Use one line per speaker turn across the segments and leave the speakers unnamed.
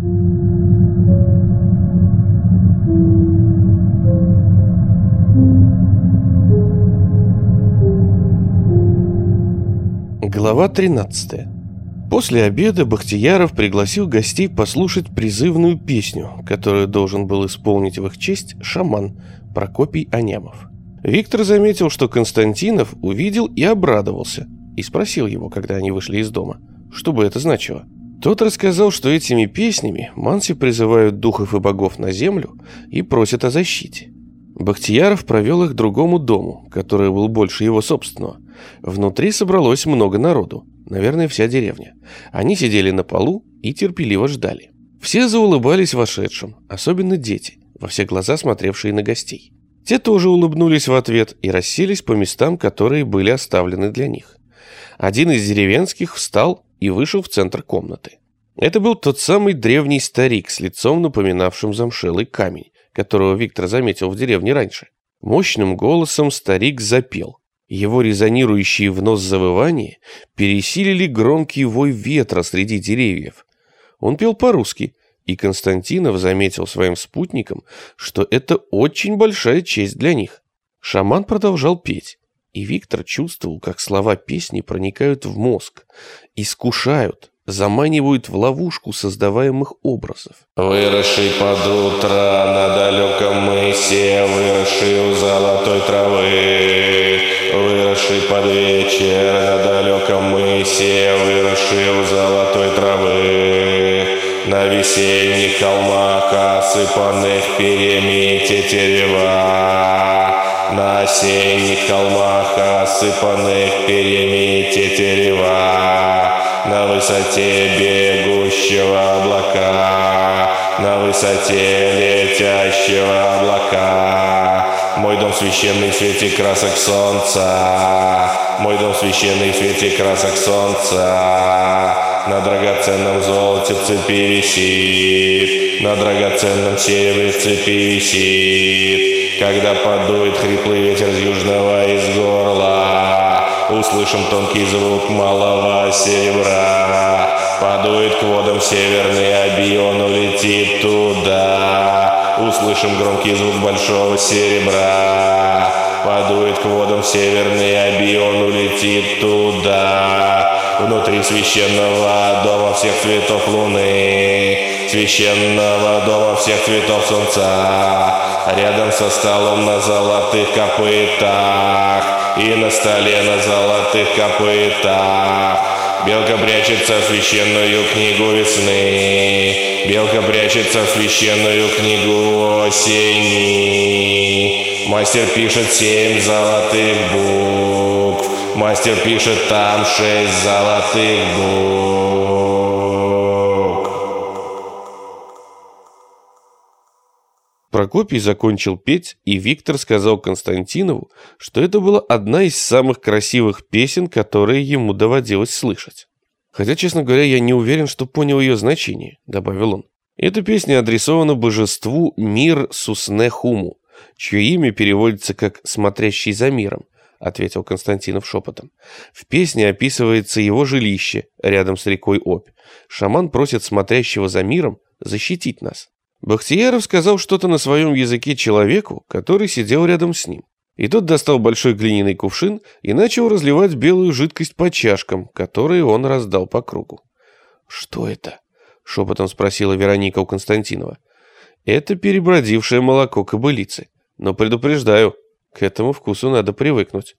Глава 13 После обеда Бахтияров пригласил гостей послушать призывную песню, которую должен был исполнить в их честь шаман Прокопий Анямов. Виктор заметил, что Константинов увидел и обрадовался, и спросил его, когда они вышли из дома, что бы это значило. Тот рассказал, что этими песнями манси призывают духов и богов на землю и просят о защите. Бахтияров провел их к другому дому, который был больше его собственного. Внутри собралось много народу, наверное, вся деревня. Они сидели на полу и терпеливо ждали. Все заулыбались вошедшим, особенно дети, во все глаза смотревшие на гостей. Те тоже улыбнулись в ответ и расселись по местам, которые были оставлены для них. Один из деревенских встал и вышел в центр комнаты. Это был тот самый древний старик с лицом, напоминавшим замшелый камень, которого Виктор заметил в деревне раньше. Мощным голосом старик запел. Его резонирующие в нос завывания пересилили громкий вой ветра среди деревьев. Он пел по-русски, и Константинов заметил своим спутникам, что это очень большая честь для них. Шаман продолжал петь, и Виктор чувствовал, как слова песни проникают в мозг, искушают, заманивают в ловушку создаваемых образов.
Выросший под утро на далеком мысе, выросший у золотой травы, выросший под вечер на далеком мысе, выросший у золотой травы, на весенних холмах, осыпанных перьями тетерева, на осенних холмах, осыпанных перьями тетерева, на высоте бегущего облака, на высоте летящего облака. Мой дом священный в свете красок солнца, мой дом священный в свете красок солнца. На драгоценном золоте в цепи висит, на драгоценном серебре в цепи висит. Когда подует хриплый ветер с южного из горла, услышим тонкий звук малого серебра. Подует к водам северный, а он улетит туда. Услышим громкий звук большого серебра. Подует к водам северный, а он улетит туда. Внутри священного дома всех цветов луны, священного дома всех цветов солнца, рядом со столом на золотых копытах и на столе на золотых копытах. Белка прячется в священную книгу весны, белка прячется в священную книгу осени. Мастер пишет семь золотых букв, мастер пишет там шесть золотых букв.
Прокопий закончил петь, и Виктор сказал Константинову, что это была одна из самых красивых песен, которые ему доводилось слышать. «Хотя, честно говоря, я не уверен, что понял ее значение», — добавил он. Эта песня адресована божеству Мир Суснехуму, чье имя переводится как «смотрящий за миром», ответил Константинов шепотом. В песне описывается его жилище рядом с рекой Обь. Шаман просит смотрящего за миром защитить нас. Бахтияров сказал что-то на своем языке человеку, который сидел рядом с ним. И тот достал большой глиняный кувшин и начал разливать белую жидкость по чашкам, которые он раздал по кругу. «Что это?» — шепотом спросила Вероника у Константинова. «Это перебродившее молоко кобылицы. Но предупреждаю, к этому вкусу надо привыкнуть».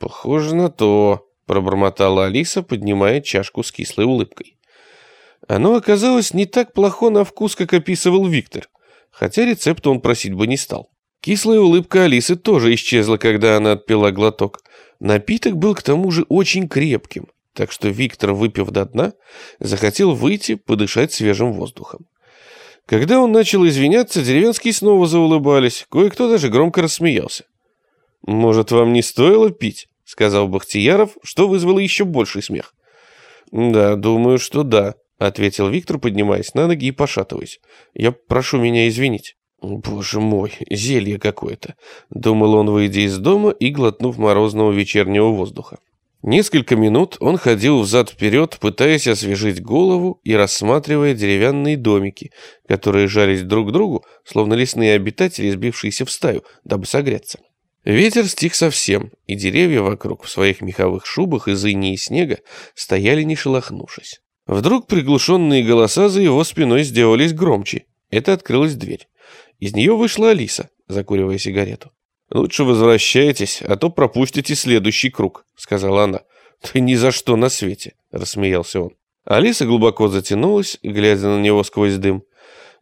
«Похоже на то», — пробормотала Алиса, поднимая чашку с кислой улыбкой. Оно оказалось не так плохо на вкус, как описывал Виктор, хотя рецепт он просить бы не стал. Кислая улыбка Алисы тоже исчезла, когда она отпила глоток. Напиток был к тому же очень крепким, так что Виктор, выпив до дна, захотел выйти, подышать свежим воздухом. Когда он начал извиняться, деревенские снова заулыбались, кое-кто даже громко рассмеялся. «Может, вам не стоило пить?» — сказал Бахтияров, что вызвало еще больший смех. «Да, думаю, что да», — ответил Виктор, поднимаясь на ноги и пошатываясь. «Я прошу меня извинить». «Боже мой, зелье какое-то», — думал он, выйдя из дома и глотнув морозного вечернего воздуха. Несколько минут он ходил взад-вперед, пытаясь освежить голову и рассматривая деревянные домики, которые жались друг к другу, словно лесные обитатели, сбившиеся в стаю, дабы согреться. Ветер стих совсем, и деревья вокруг в своих меховых шубах из инии снега стояли не шелохнувшись. Вдруг приглушенные голоса за его спиной сделались громче. Это открылась дверь. Из нее вышла Алиса, закуривая сигарету. «Лучше возвращайтесь, а то пропустите следующий круг», — сказала она. «Ты ни за что на свете», — рассмеялся он. Алиса глубоко затянулась, глядя на него сквозь дым.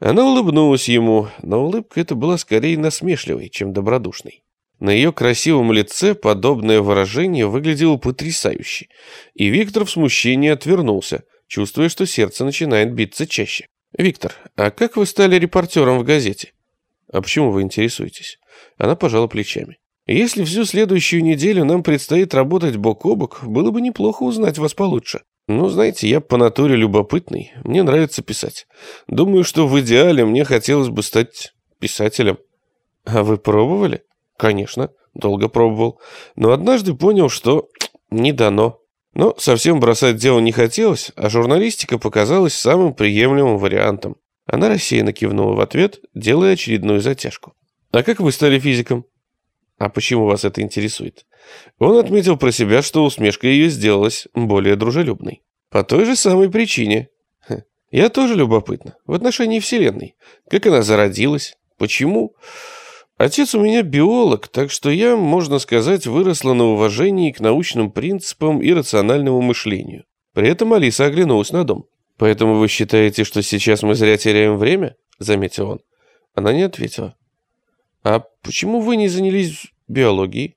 Она улыбнулась ему, но улыбка эта была скорее насмешливой, чем добродушной. На ее красивом лице подобное выражение выглядело потрясающе, и Виктор в смущении отвернулся, чувствуя, что сердце начинает биться чаще. «Виктор, а как вы стали репортером в газете?» «А почему вы интересуетесь?» Она пожала плечами. «Если всю следующую неделю нам предстоит работать бок о бок, было бы неплохо узнать вас получше. Ну, знаете, я по натуре любопытный, мне нравится писать. Думаю, что в идеале мне хотелось бы стать писателем». «А вы пробовали?» «Конечно, долго пробовал. Но однажды понял, что не дано. Но совсем бросать дело не хотелось, а журналистика показалась самым приемлемым вариантом. Она рассеянно кивнула в ответ, делая очередную затяжку. «А как вы стали физиком?» «А почему вас это интересует?» Он отметил про себя, что усмешка ее сделалась более дружелюбной. «По той же самой причине. Я тоже любопытна. В отношении Вселенной. Как она зародилась? Почему?» Отец у меня биолог, так что я, можно сказать, выросла на уважении к научным принципам и рациональному мышлению. При этом Алиса оглянулась на дом. «Поэтому вы считаете, что сейчас мы зря теряем время?» – заметил он. Она не ответила. «А почему вы не занялись биологией?»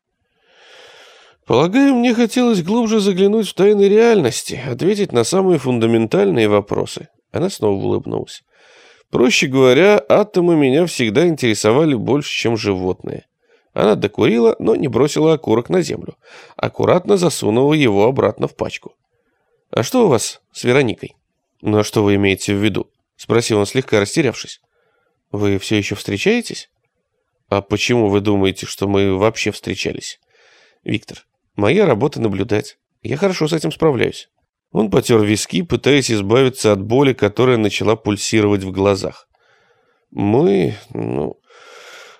«Полагаю, мне хотелось глубже заглянуть в тайны реальности, ответить на самые фундаментальные вопросы». Она снова улыбнулась. Проще говоря, атомы меня всегда интересовали больше, чем животные. Она докурила, но не бросила окурок на землю. Аккуратно засунула его обратно в пачку. «А что у вас с Вероникой?» «Ну а что вы имеете в виду?» Спросил он, слегка растерявшись. «Вы все еще встречаетесь?» «А почему вы думаете, что мы вообще встречались?» «Виктор, моя работа наблюдать. Я хорошо с этим справляюсь. Он потер виски, пытаясь избавиться от боли, которая начала пульсировать в глазах. «Мы... ну...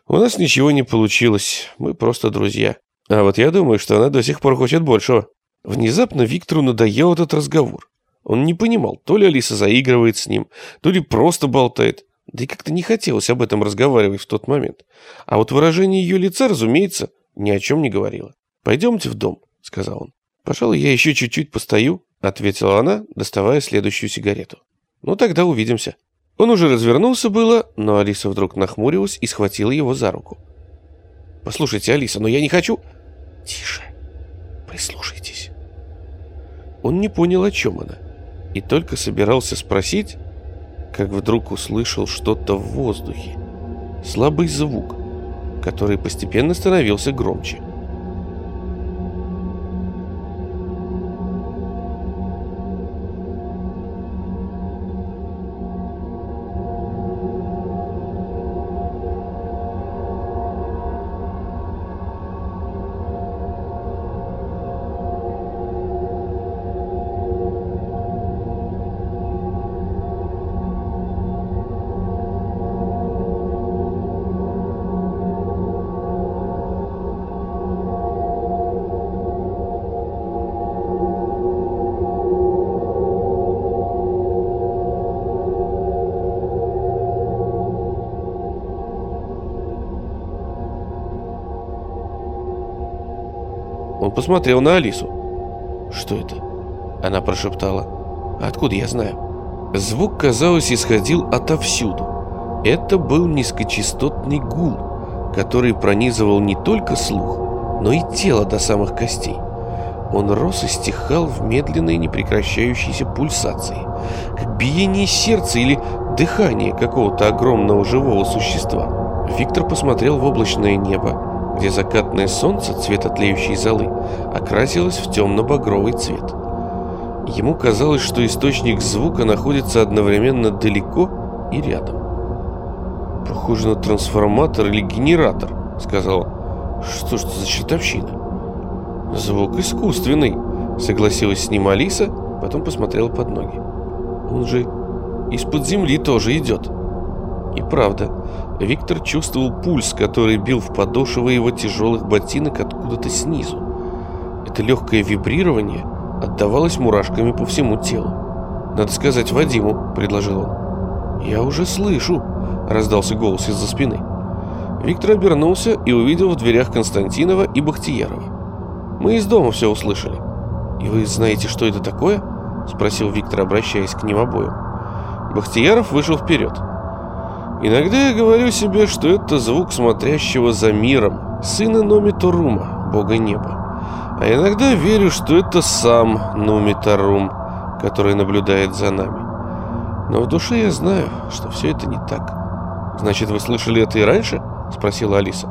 У нас ничего не получилось. Мы просто друзья. А вот я думаю, что она до сих пор хочет большего». Внезапно Виктору надоел этот разговор. Он не понимал, то ли Алиса заигрывает с ним, то ли просто болтает. Да и как-то не хотелось об этом разговаривать в тот момент. А вот выражение ее лица, разумеется, ни о чем не говорило. «Пойдемте в дом», — сказал он. «Пожалуй, я еще чуть-чуть постою, — ответила она, доставая следующую сигарету. «Ну, тогда увидимся». Он уже развернулся было, но Алиса вдруг нахмурилась и схватила его за руку. «Послушайте, Алиса, но я не хочу...» «Тише, прислушайтесь». Он не понял, о чем она, и только собирался спросить, как вдруг услышал что-то в воздухе. Слабый звук, который постепенно становился громче. Он посмотрел на Алису. «Что это?» Она прошептала. «Откуда я знаю?» Звук, казалось, исходил отовсюду. Это был низкочастотный гул, который пронизывал не только слух, но и тело до самых костей. Он рос и стихал в медленной непрекращающейся пульсации, как биение сердца или дыхание какого-то огромного живого существа. Виктор посмотрел в облачное небо, где закатное солнце цвета тлеющей золы окрасилось в темно-багровый цвет. Ему казалось, что источник звука находится одновременно далеко и рядом. «Похоже на трансформатор или генератор», — сказал. «Что ж это за чертовщина?» «Звук искусственный», Согласилась с ним Алиса, потом посмотрела под ноги. Он же из-под земли тоже идет. И правда, Виктор чувствовал пульс, который бил в подошвы его тяжелых ботинок откуда-то снизу. Это легкое вибрирование отдавалось мурашками по всему телу. «Надо сказать Вадиму», — предложил он. «Я уже слышу», — раздался голос из-за спины. Виктор обернулся и увидел в дверях Константинова и Бахтиярова. «Мы из дома все услышали». «И вы знаете, что это такое?» — спросил Виктор, обращаясь к ним обоим. Бахтияров вышел вперед. «Иногда я говорю себе, что это звук смотрящего за миром, сына Номитурума, бога неба. А иногда верю, что это сам Номитарум, который наблюдает за нами. Но в душе я знаю, что все это не так. Значит, вы слышали это и раньше?» — спросила Алиса.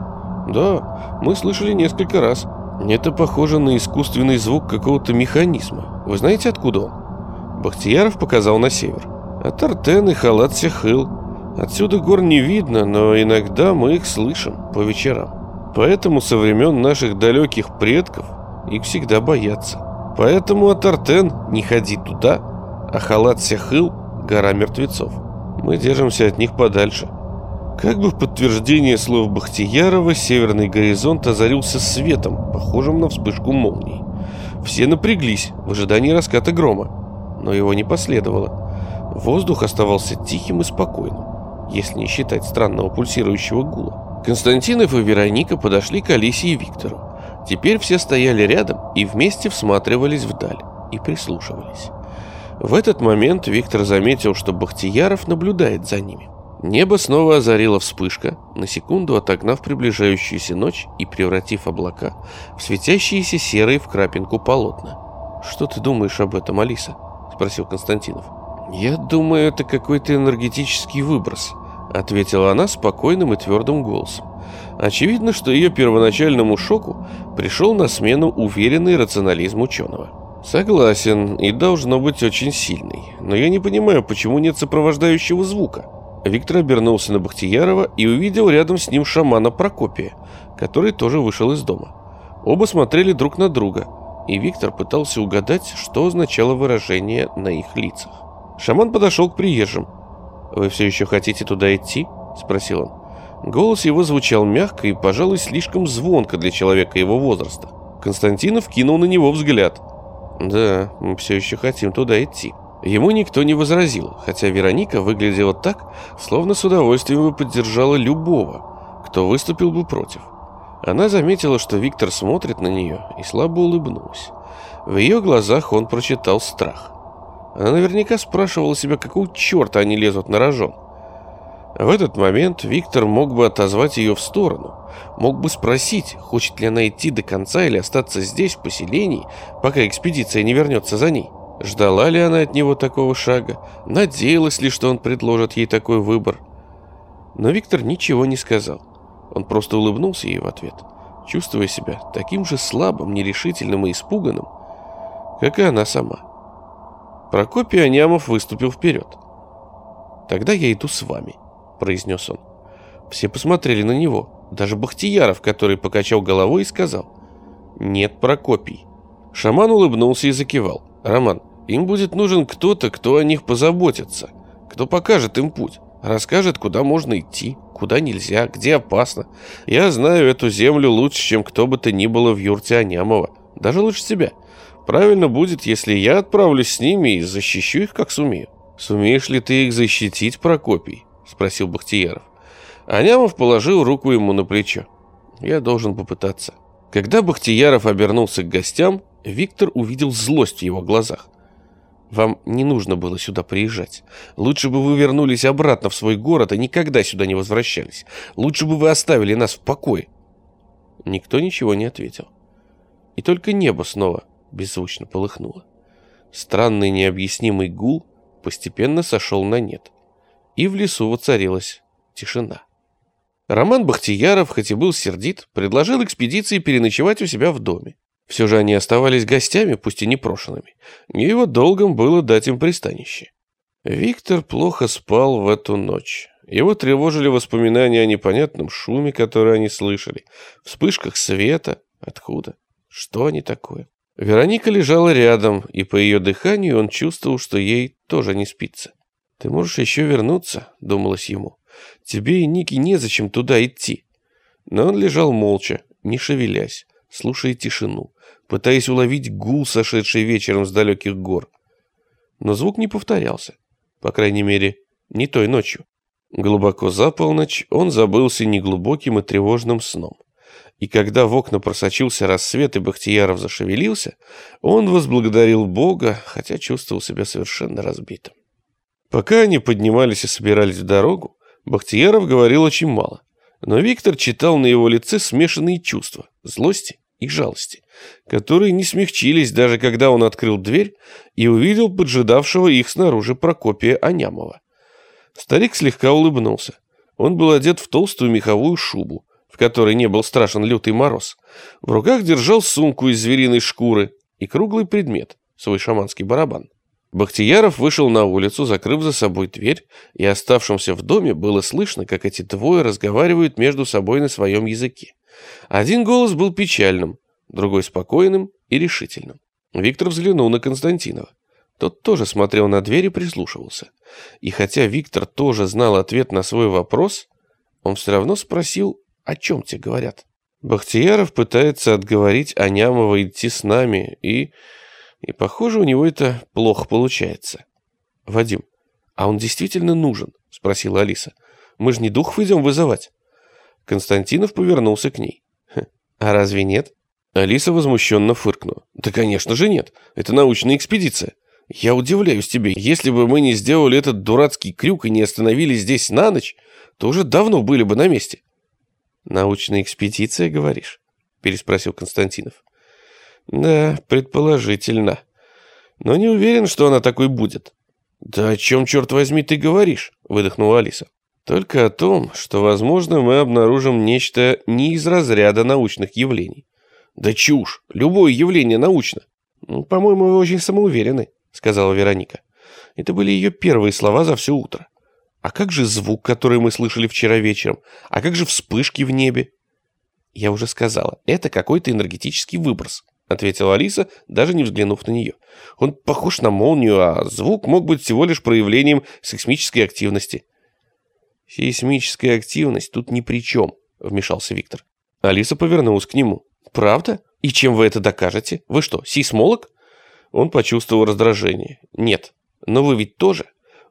«Да, мы слышали несколько раз. Это похоже на искусственный звук какого-то механизма. Вы знаете, откуда он?» Бахтияров показал на север. «Отортен и Холат-Сяхыл. Отсюда гор не видно, но иногда мы их слышим по вечерам. Поэтому со времен наших далеких предков их всегда боятся. Поэтому Отортен не ходи туда, а Холат-Сяхыл – гора мертвецов. Мы держимся от них подальше». Как бы в подтверждение слов Бахтиярова, северный горизонт озарился светом, похожим на вспышку молнии. Все напряглись в ожидании раската грома, но его не последовало. Воздух оставался тихим и спокойным, если не считать странного пульсирующего гула. Константинов и Вероника подошли к Алисе и Виктору. Теперь все стояли рядом и вместе всматривались вдаль и прислушивались. В этот момент Виктор заметил, что Бахтияров наблюдает за ними. Небо снова озарила вспышка, на секунду отогнав приближающуюся ночь и превратив облака в светящиеся серые в крапинку полотна. «Что ты думаешь об этом, Алиса?» – спросил Константинов. «Я думаю, это какой-то энергетический выброс», – ответила она спокойным и твердым голосом. Очевидно, что ее первоначальному шоку пришел на смену уверенный рационализм ученого. «Согласен, и должно быть очень сильный, но я не понимаю, почему нет сопровождающего звука». Виктор обернулся на Бахтиярова и увидел рядом с ним шамана Прокопия, который тоже вышел из дома. Оба смотрели друг на друга, и Виктор пытался угадать, что означало выражение на их лицах. Шаман подошел к приезжим. «Вы все еще хотите туда идти?» – спросил он. Голос его звучал мягко и, пожалуй, слишком звонко для человека его возраста. Константинов кинул на него взгляд. «Да, мы все еще хотим туда идти». Ему никто не возразил, хотя Вероника выглядела так, словно с удовольствием бы поддержала любого, кто выступил бы против. Она заметила, что Виктор смотрит на нее и слабо улыбнулась. В ее глазах он прочитал страх. Она наверняка спрашивала себя, какого черта они лезут на рожон. В этот момент Виктор мог бы отозвать ее в сторону, мог бы спросить, хочет ли она идти до конца или остаться здесь, в поселении, пока экспедиция не вернется за ней. Ждала ли она от него такого шага? Надеялась ли, что он предложит ей такой выбор? Но Виктор ничего не сказал. Он просто улыбнулся ей в ответ, чувствуя себя таким же слабым, нерешительным и испуганным, как и она сама. Прокопий Анямов выступил вперед. «Тогда я иду с вами», — произнес он. Все посмотрели на него, даже Бахтияров, который покачал головой и сказал «Нет, Прокопий». Шаман улыбнулся и закивал. «Роман, им будет нужен кто-то, кто о них позаботится, кто покажет им путь, расскажет, куда можно идти, куда нельзя, где опасно. Я знаю эту землю лучше, чем кто бы то ни было в юрте Анямова, даже лучше тебя. Правильно будет, если я отправлюсь с ними и защищу их, как сумею. Сумеешь ли ты их защитить, Прокопий? Спросил Бахтияров. Анямов положил руку ему на плечо. Я должен попытаться. Когда Бахтияров обернулся к гостям, Виктор увидел злость в его глазах. Вам не нужно было сюда приезжать. Лучше бы вы вернулись обратно в свой город и никогда сюда не возвращались. Лучше бы вы оставили нас в покое. Никто ничего не ответил. И только небо снова беззвучно полыхнуло. Странный необъяснимый гул постепенно сошел на нет. И в лесу воцарилась тишина. Роман Бахтияров, хоть и был сердит, предложил экспедиции переночевать у себя в доме. Все же они оставались гостями, пусть и непрошенными. Его долгом было дать им пристанище. Виктор плохо спал в эту ночь. Его тревожили воспоминания о непонятном шуме, который они слышали, вспышках света. Откуда? Что они такое? Вероника лежала рядом, и по ее дыханию он чувствовал, что ей тоже не спится. «Ты можешь еще вернуться», — думалось ему. «Тебе и Нике незачем туда идти». Но он лежал молча, не шевелясь, слушая тишину, пытаясь уловить гул, сошедший вечером с далеких гор. Но звук не повторялся, по крайней мере, не той ночью. Глубоко за полночь он забылся неглубоким и тревожным сном. И когда в окна просочился рассвет и Бахтияров зашевелился, он возблагодарил Бога, хотя чувствовал себя совершенно разбитым. Пока они поднимались и собирались в дорогу, Бахтияров говорил очень мало. Но Виктор читал на его лице смешанные чувства – злости и жалости, которые не смягчились даже когда он открыл дверь и увидел поджидавшего их снаружи Прокопия Анямова. Старик слегка улыбнулся. Он был одет в толстую меховую шубу, в которой не был страшен лютый мороз. В руках держал сумку из звериной шкуры и круглый предмет – свой шаманский барабан. Бахтияров вышел на улицу, закрыв за собой дверь, и оставшимся в доме было слышно, как эти двое разговаривают между собой на своем языке. Один голос был печальным, другой спокойным и решительным. Виктор взглянул на Константинова. Тот тоже смотрел на дверь и прислушивался. И хотя Виктор тоже знал ответ на свой вопрос, он все равно спросил, о чем те говорят. Бахтияров пытается отговорить Анямова идти с нами и... И, похоже, у него это плохо получается. «Вадим, а он действительно нужен?» — спросила Алиса. «Мы же не духов идем вызывать». Константинов повернулся к ней. «Хм, «А разве нет?» Алиса возмущенно фыркнула. «Да, конечно же нет. Это научная экспедиция. Я удивляюсь тебе. Если бы мы не сделали этот дурацкий крюк и не остановились здесь на ночь, то уже давно были бы на месте». «Научная экспедиция, говоришь?» переспросил Константинов. Да, предположительно. Но не уверен, что она такой будет. Да о чем, черт возьми, ты говоришь? Выдохнула Алиса. Только о том, что, возможно, мы обнаружим нечто не из разряда научных явлений. Да чушь! Любое явление научно. Ну, по-моему, вы очень самоуверены, сказала Вероника. Это были ее первые слова за все утро. А как же звук, который мы слышали вчера вечером? А как же вспышки в небе? Я уже сказала, это какой-то энергетический выброс. — ответила Алиса, даже не взглянув на нее. «Он похож на молнию, а звук мог быть всего лишь проявлением сейсмической активности». «Сейсмическая активность тут ни при чем», — вмешался Виктор. Алиса повернулась к нему. «Правда? И чем вы это докажете? Вы что, сейсмолог?» Он почувствовал раздражение. «Нет. Но вы ведь тоже.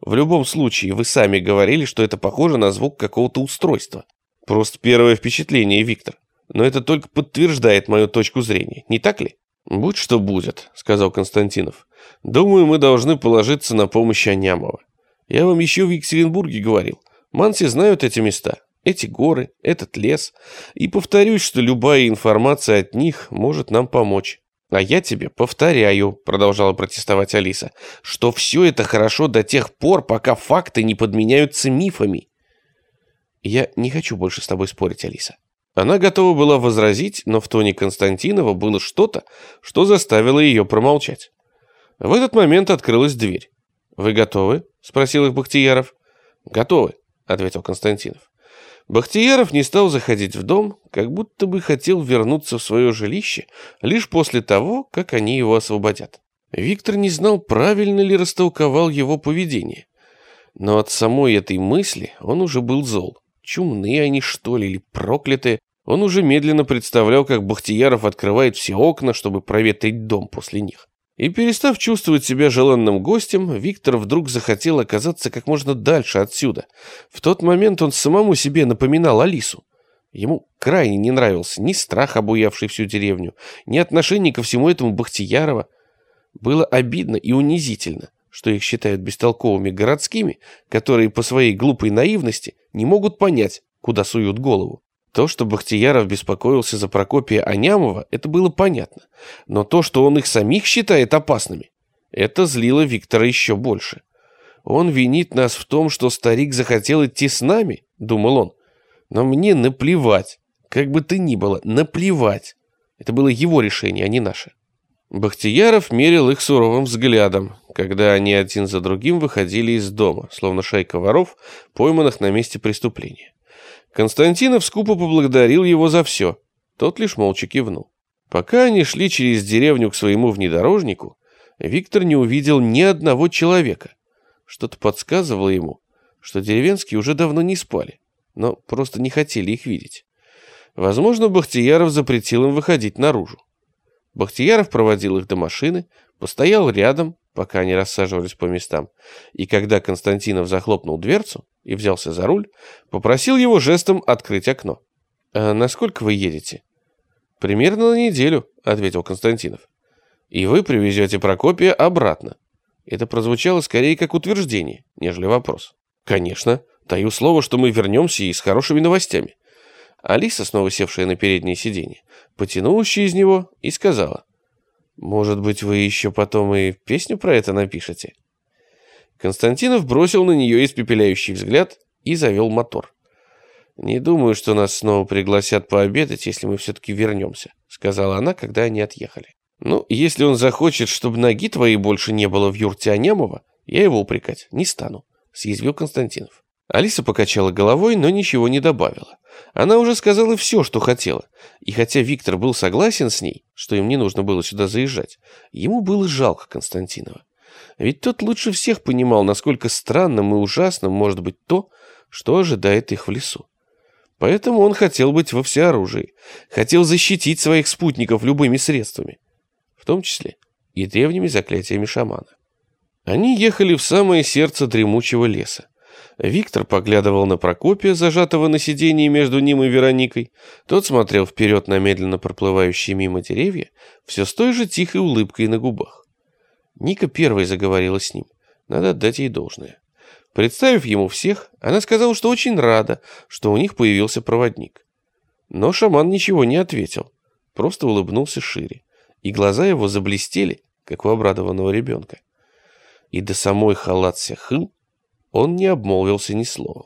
В любом случае, вы сами говорили, что это похоже на звук какого-то устройства. Просто первое впечатление, Виктор но это только подтверждает мою точку зрения, не так ли? «Будь что будет», — сказал Константинов. «Думаю, мы должны положиться на помощь Анямова. Я вам еще в Екатеринбурге говорил. Манси знают эти места, эти горы, этот лес. И повторюсь, что любая информация от них может нам помочь». «А я тебе повторяю», — продолжала протестовать Алиса, «что все это хорошо до тех пор, пока факты не подменяются мифами». «Я не хочу больше с тобой спорить, Алиса. Она готова была возразить, но в тоне Константинова было что-то, что заставило ее промолчать. В этот момент открылась дверь. «Вы готовы?» — спросил их Бахтияров. «Готовы», — ответил Константинов. Бахтияров не стал заходить в дом, как будто бы хотел вернуться в свое жилище лишь после того, как они его освободят. Виктор не знал, правильно ли растолковал его поведение. Но от самой этой мысли он уже был зол. Чумные они, что ли, или проклятые? Он уже медленно представлял, как Бахтияров открывает все окна, чтобы проветрить дом после них. И перестав чувствовать себя желанным гостем, Виктор вдруг захотел оказаться как можно дальше отсюда. В тот момент он самому себе напоминал Алису. Ему крайне не нравился ни страх, обуявший всю деревню, ни отношение ко всему этому Бахтиярова. Было обидно и унизительно, что их считают бестолковыми городскими, которые по своей глупой наивности не могут понять, куда суют голову. То, что Бахтияров беспокоился за Прокопия Анямова, это было понятно. Но то, что он их самих считает опасными, это злило Виктора еще больше. Он винит нас в том, что старик захотел идти с нами, думал он. Но мне наплевать. Как бы ты ни было, наплевать. Это было его решение, а не наше. Бахтияров мерил их суровым взглядом, когда они один за другим выходили из дома, словно шайка воров, пойманных на месте преступления. Константинов скупо поблагодарил его за все. Тот лишь молча кивнул. Пока они шли через деревню к своему внедорожнику, Виктор не увидел ни одного человека. Что-то подсказывало ему, что деревенские уже давно не спали, но просто не хотели их видеть. Возможно, Бахтияров запретил им выходить наружу. Бахтияров проводил их до машины, постоял рядом, пока они рассаживались по местам, и когда Константинов захлопнул дверцу и взялся за руль, попросил его жестом открыть окно. «А насколько вы едете?» «Примерно на неделю», — ответил Константинов. «И вы привезете Прокопия обратно». Это прозвучало скорее как утверждение, нежели вопрос. «Конечно. Даю слово, что мы вернемся и с хорошими новостями». Алиса, снова севшая на переднее сиденье, потянулась из него и сказала. «Может быть, вы еще потом и песню про это напишете?» Константинов бросил на нее испепеляющий взгляд и завел мотор. «Не думаю, что нас снова пригласят пообедать, если мы все-таки вернемся», сказала она, когда они отъехали. «Ну, если он захочет, чтобы ноги твоей больше не было в юрте Анемова, я его упрекать не стану», съязвил Константинов. Алиса покачала головой, но ничего не добавила. Она уже сказала все, что хотела. И хотя Виктор был согласен с ней, что им не нужно было сюда заезжать, ему было жалко Константинова. Ведь тот лучше всех понимал, насколько странным и ужасным может быть то, что ожидает их в лесу. Поэтому он хотел быть во всеоружии, хотел защитить своих спутников любыми средствами, в том числе и древними заклятиями шамана. Они ехали в самое сердце дремучего леса. Виктор поглядывал на Прокопия, зажатого на сиденье между ним и Вероникой. Тот смотрел вперед на медленно проплывающие мимо деревья, все с той же тихой улыбкой на губах. Ника первой заговорила с ним. Надо отдать ей должное. Представив ему всех, она сказала, что очень рада, что у них появился проводник. Но шаман ничего не ответил, просто улыбнулся шире, и глаза его заблестели, как у обрадованного ребенка. И до самой Халат Сяхыл он не обмолвился ни словом.